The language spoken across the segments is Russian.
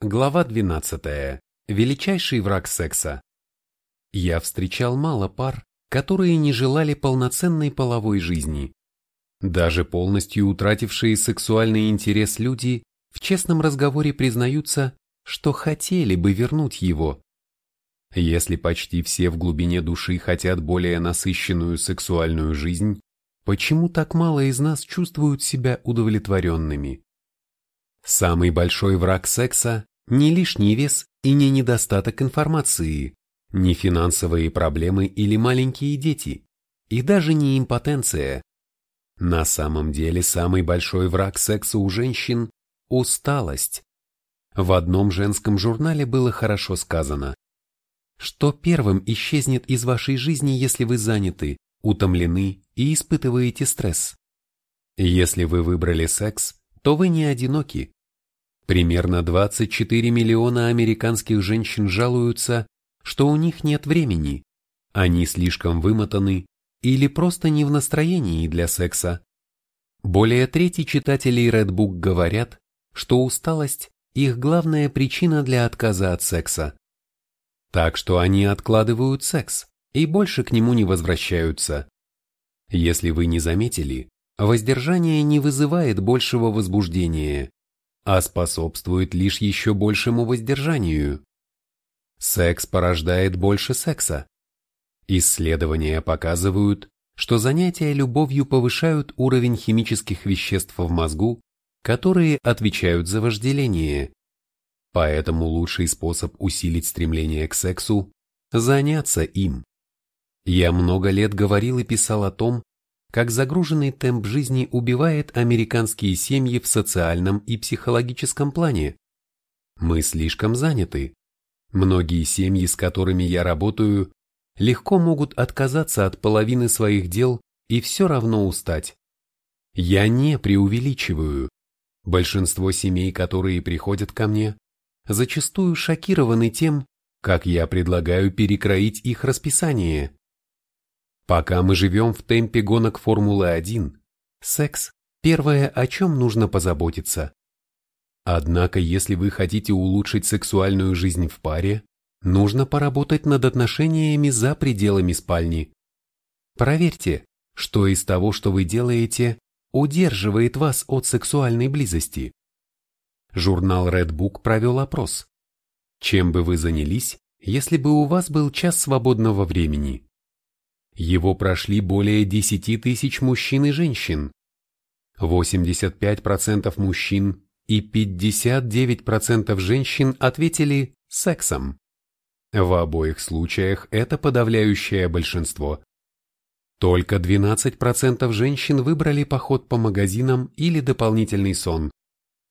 Глава 12. Величайший враг секса. Я встречал мало пар, которые не желали полноценной половой жизни. Даже полностью утратившие сексуальный интерес люди в честном разговоре признаются, что хотели бы вернуть его. Если почти все в глубине души хотят более насыщенную сексуальную жизнь, почему так мало из нас чувствуют себя удовлетворенными? Самый большой враг секса – не лишний вес и не недостаток информации, не финансовые проблемы или маленькие дети, и даже не импотенция. На самом деле самый большой враг секса у женщин – усталость. В одном женском журнале было хорошо сказано, что первым исчезнет из вашей жизни, если вы заняты, утомлены и испытываете стресс. Если вы выбрали секс, то вы не одиноки, Примерно 24 миллиона американских женщин жалуются, что у них нет времени, они слишком вымотаны или просто не в настроении для секса. Более трети читателей Redbook говорят, что усталость – их главная причина для отказа от секса. Так что они откладывают секс и больше к нему не возвращаются. Если вы не заметили, воздержание не вызывает большего возбуждения, а способствует лишь еще большему воздержанию. Секс порождает больше секса. Исследования показывают, что занятия любовью повышают уровень химических веществ в мозгу, которые отвечают за вожделение. Поэтому лучший способ усилить стремление к сексу – заняться им. Я много лет говорил и писал о том, как загруженный темп жизни убивает американские семьи в социальном и психологическом плане. Мы слишком заняты. Многие семьи, с которыми я работаю, легко могут отказаться от половины своих дел и все равно устать. Я не преувеличиваю. Большинство семей, которые приходят ко мне, зачастую шокированы тем, как я предлагаю перекроить их расписание. Пока мы живем в темпе гонок Формулы-1, секс – первое, о чем нужно позаботиться. Однако, если вы хотите улучшить сексуальную жизнь в паре, нужно поработать над отношениями за пределами спальни. Проверьте, что из того, что вы делаете, удерживает вас от сексуальной близости. Журнал Red Book провел опрос. Чем бы вы занялись, если бы у вас был час свободного времени? Его прошли более 10 тысяч мужчин и женщин. 85% мужчин и 59% женщин ответили сексом. В обоих случаях это подавляющее большинство. Только 12% женщин выбрали поход по магазинам или дополнительный сон.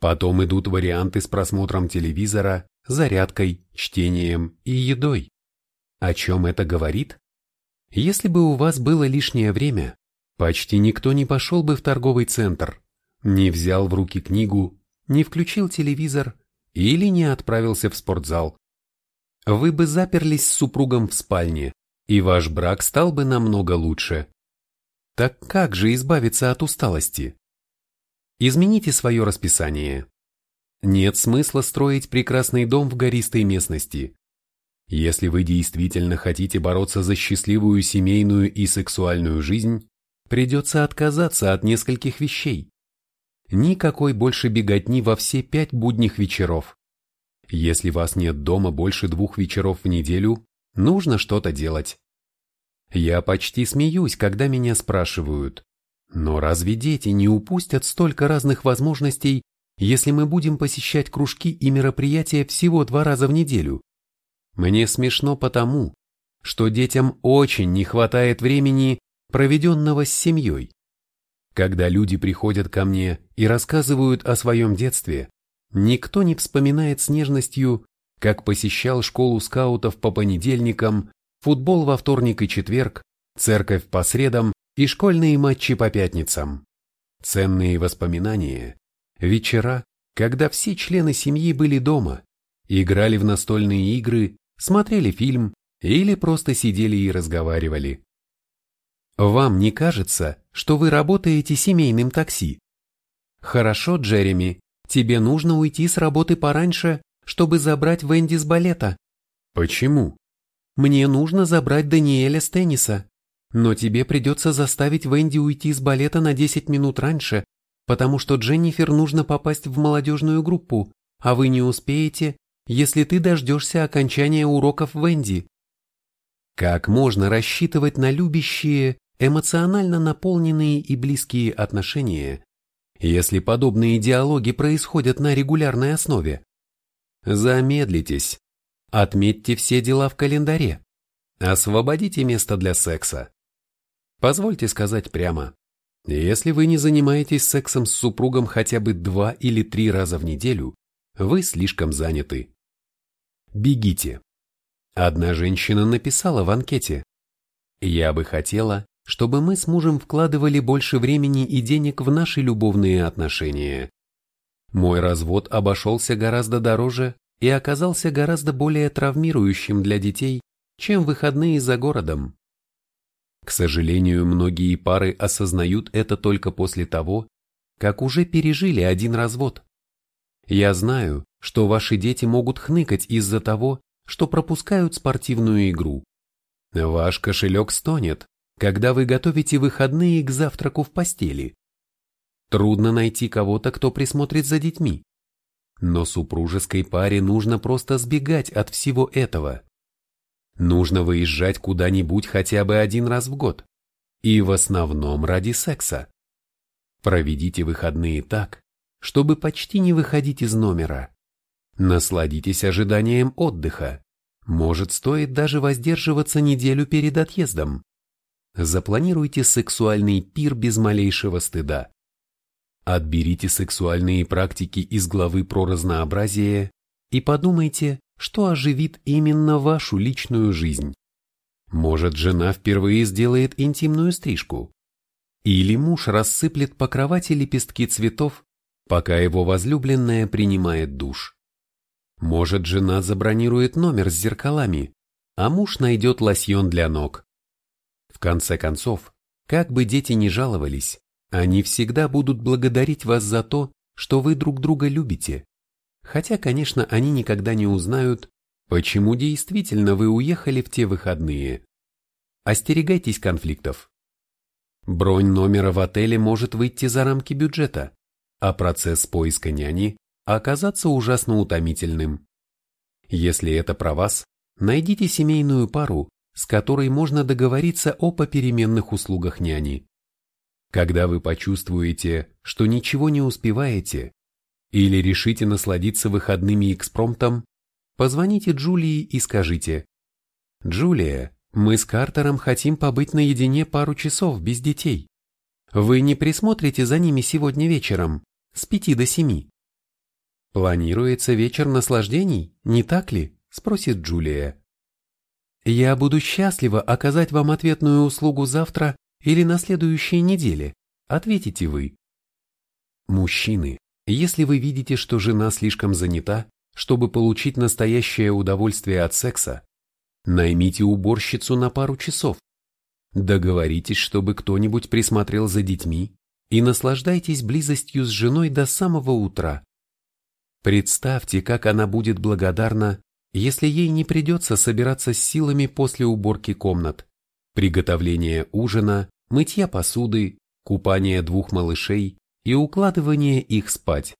Потом идут варианты с просмотром телевизора, зарядкой, чтением и едой. О чем это говорит? Если бы у вас было лишнее время, почти никто не пошел бы в торговый центр, не взял в руки книгу, не включил телевизор или не отправился в спортзал. Вы бы заперлись с супругом в спальне, и ваш брак стал бы намного лучше. Так как же избавиться от усталости? Измените свое расписание. Нет смысла строить прекрасный дом в гористой местности. Если вы действительно хотите бороться за счастливую семейную и сексуальную жизнь, придется отказаться от нескольких вещей. Никакой больше беготни во все пять будних вечеров. Если вас нет дома больше двух вечеров в неделю, нужно что-то делать. Я почти смеюсь, когда меня спрашивают, но разве дети не упустят столько разных возможностей, если мы будем посещать кружки и мероприятия всего два раза в неделю? Мне смешно потому, что детям очень не хватает времени, проведенного с семьей. Когда люди приходят ко мне и рассказывают о своем детстве, никто не вспоминает с нежностью, как посещал школу скаутов по понедельникам, футбол во вторник и четверг, церковь по средам и школьные матчи по пятницам. Ценные воспоминания, вечера, когда все члены семьи были дома, играли в настольные игры смотрели фильм или просто сидели и разговаривали. Вам не кажется, что вы работаете семейным такси? Хорошо, Джереми, тебе нужно уйти с работы пораньше, чтобы забрать Венди с балета. Почему? Мне нужно забрать Даниэля с тенниса. Но тебе придется заставить Венди уйти с балета на 10 минут раньше, потому что Дженнифер нужно попасть в молодежную группу, а вы не успеете, если ты дождешься окончания уроков Венди. Как можно рассчитывать на любящие, эмоционально наполненные и близкие отношения, если подобные диалоги происходят на регулярной основе? Замедлитесь. Отметьте все дела в календаре. Освободите место для секса. Позвольте сказать прямо, если вы не занимаетесь сексом с супругом хотя бы два или три раза в неделю, вы слишком заняты. Бегите. Одна женщина написала в анкете. Я бы хотела, чтобы мы с мужем вкладывали больше времени и денег в наши любовные отношения. Мой развод обошелся гораздо дороже и оказался гораздо более травмирующим для детей, чем выходные за городом. К сожалению, многие пары осознают это только после того, как уже пережили один развод. Я знаю, что ваши дети могут хныкать из-за того, что пропускают спортивную игру. Ваш кошелек стонет, когда вы готовите выходные к завтраку в постели. Трудно найти кого-то, кто присмотрит за детьми. Но супружеской паре нужно просто сбегать от всего этого. Нужно выезжать куда-нибудь хотя бы один раз в год. И в основном ради секса. Проведите выходные так, чтобы почти не выходить из номера. Насладитесь ожиданием отдыха. Может, стоит даже воздерживаться неделю перед отъездом. Запланируйте сексуальный пир без малейшего стыда. Отберите сексуальные практики из главы про разнообразие и подумайте, что оживит именно вашу личную жизнь. Может, жена впервые сделает интимную стрижку. Или муж рассыплет по кровати лепестки цветов, пока его возлюбленная принимает душ. Может, жена забронирует номер с зеркалами, а муж найдет лосьон для ног. В конце концов, как бы дети ни жаловались, они всегда будут благодарить вас за то, что вы друг друга любите. Хотя, конечно, они никогда не узнают, почему действительно вы уехали в те выходные. Остерегайтесь конфликтов. Бронь номера в отеле может выйти за рамки бюджета, а процесс поиска няни оказаться ужасно утомительным. Если это про вас, найдите семейную пару, с которой можно договориться о попеременных услугах няни. Когда вы почувствуете, что ничего не успеваете, или решите насладиться выходными экспромтом, позвоните Джулии и скажите «Джулия, мы с Картером хотим побыть наедине пару часов без детей. Вы не присмотрите за ними сегодня вечером, с пяти до семи?» «Планируется вечер наслаждений, не так ли?» – спросит Джулия. «Я буду счастлива оказать вам ответную услугу завтра или на следующей неделе», – ответите вы. Мужчины, если вы видите, что жена слишком занята, чтобы получить настоящее удовольствие от секса, наймите уборщицу на пару часов. Договоритесь, чтобы кто-нибудь присмотрел за детьми и наслаждайтесь близостью с женой до самого утра. Представьте, как она будет благодарна, если ей не придется собираться с силами после уборки комнат, приготовления ужина, мытья посуды, купания двух малышей и укладывания их спать,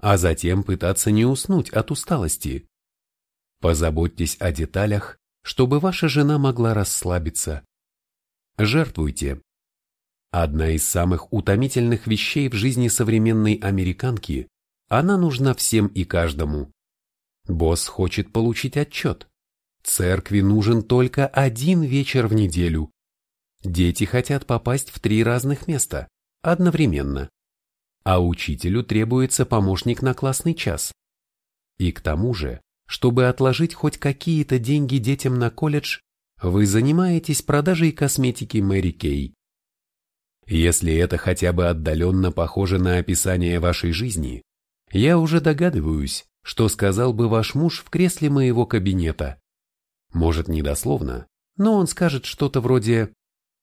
а затем пытаться не уснуть от усталости. Позаботьтесь о деталях, чтобы ваша жена могла расслабиться. Жертвуйте. Одна из самых утомительных вещей в жизни современной американки она нужна всем и каждому. Босс хочет получить отчет. Церкви нужен только один вечер в неделю. Дети хотят попасть в три разных места, одновременно. А учителю требуется помощник на классный час. И к тому же, чтобы отложить хоть какие-то деньги детям на колледж, вы занимаетесь продажей косметики Мэри Кей. Если это хотя бы отдаленно похоже на описание вашей жизни, я уже догадываюсь, что сказал бы ваш муж в кресле моего кабинета. Может, не дословно, но он скажет что-то вроде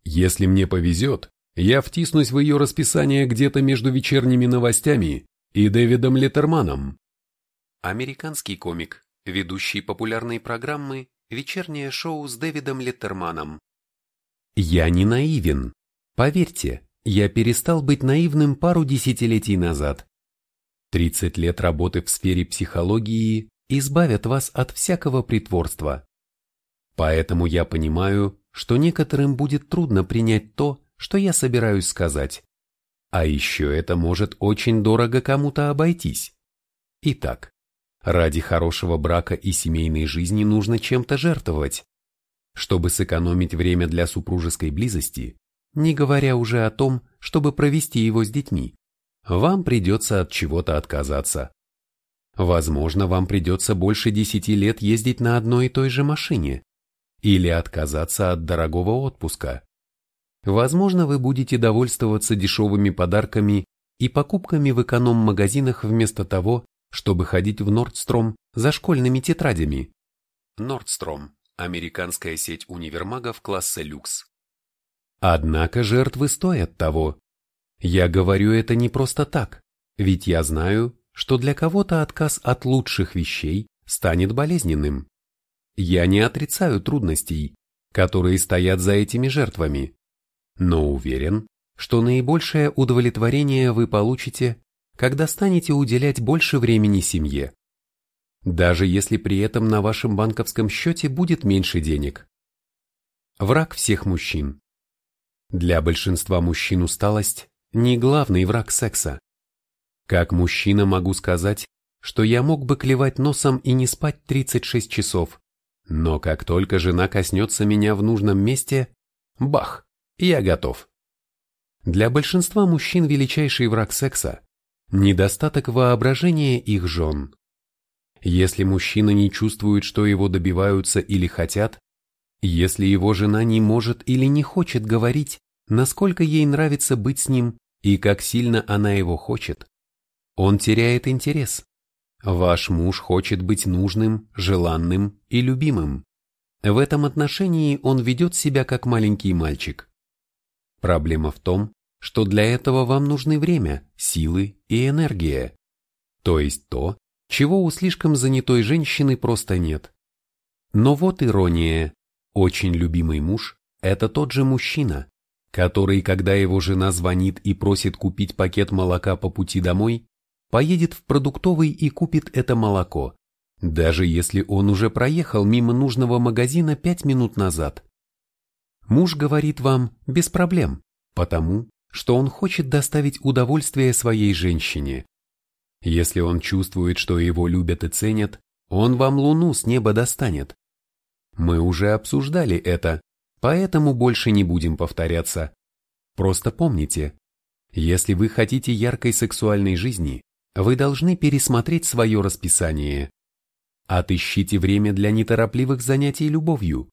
«Если мне повезет, я втиснусь в ее расписание где-то между вечерними новостями и Дэвидом Леттерманом». американский комик, ведущий популярной программы «Вечернее шоу с Дэвидом Леттерманом». Я не наивен. Поверьте, я перестал быть наивным пару десятилетий назад. 30 лет работы в сфере психологии избавят вас от всякого притворства. Поэтому я понимаю, что некоторым будет трудно принять то, что я собираюсь сказать. А еще это может очень дорого кому-то обойтись. Итак, ради хорошего брака и семейной жизни нужно чем-то жертвовать. Чтобы сэкономить время для супружеской близости, не говоря уже о том, чтобы провести его с детьми, вам придется от чего-то отказаться. Возможно, вам придется больше десяти лет ездить на одной и той же машине или отказаться от дорогого отпуска. Возможно, вы будете довольствоваться дешевыми подарками и покупками в эконом-магазинах вместо того, чтобы ходить в Нордстром за школьными тетрадями. Нордстром – американская сеть универмагов класса люкс. Однако жертвы стоят того. Я говорю это не просто так, ведь я знаю, что для кого-то отказ от лучших вещей станет болезненным. Я не отрицаю трудностей, которые стоят за этими жертвами, но уверен, что наибольшее удовлетворение вы получите, когда станете уделять больше времени семье. Даже если при этом на вашем банковском счете будет меньше денег. Враг всех мужчин. Для большинства мужчин усталость – не главный враг секса. Как мужчина могу сказать, что я мог бы клевать носом и не спать 36 часов, но как только жена коснется меня в нужном месте, бах, я готов. Для большинства мужчин величайший враг секса – недостаток воображения их жен. Если мужчина не чувствует, что его добиваются или хотят, если его жена не может или не хочет говорить, насколько ей нравится быть с ним и как сильно она его хочет, он теряет интерес. Ваш муж хочет быть нужным, желанным и любимым. В этом отношении он ведет себя как маленький мальчик. Проблема в том, что для этого вам нужны время, силы и энергия. То есть то, чего у слишком занятой женщины просто нет. Но вот ирония. Очень любимый муж – это тот же мужчина, который, когда его жена звонит и просит купить пакет молока по пути домой, поедет в продуктовый и купит это молоко, даже если он уже проехал мимо нужного магазина пять минут назад. Муж говорит вам без проблем, потому что он хочет доставить удовольствие своей женщине. Если он чувствует, что его любят и ценят, он вам луну с неба достанет. Мы уже обсуждали это, поэтому больше не будем повторяться. Просто помните, если вы хотите яркой сексуальной жизни, вы должны пересмотреть свое расписание. Отыщите время для неторопливых занятий любовью.